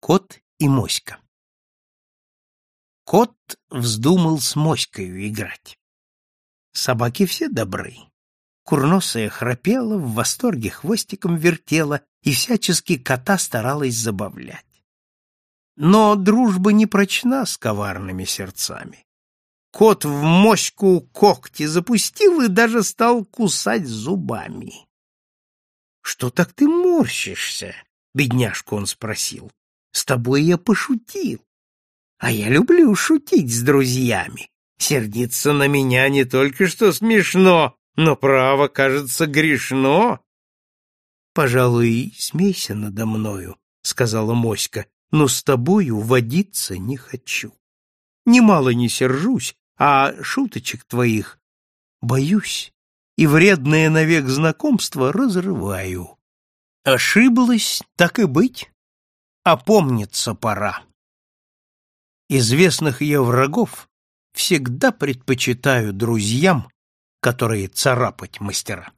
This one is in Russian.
Кот и моська. Кот вздумал с моською играть. Собаки все добры. Курносая храпела, в восторге хвостиком вертела и всячески кота старалась забавлять. Но дружба не прочна с коварными сердцами. Кот в моську когти запустил и даже стал кусать зубами. — Что так ты морщишься? — бедняжку он спросил. С тобой я пошутил. А я люблю шутить с друзьями. Сердиться на меня не только что смешно, но право, кажется, грешно. Пожалуй, смейся надо мною, сказала Моська, но с тобою водиться не хочу. Немало не сержусь, а шуточек твоих боюсь и вредное навек знакомства разрываю. Ошиблась, так и быть опомниться пора. Известных ее врагов всегда предпочитаю друзьям, которые царапать мастера.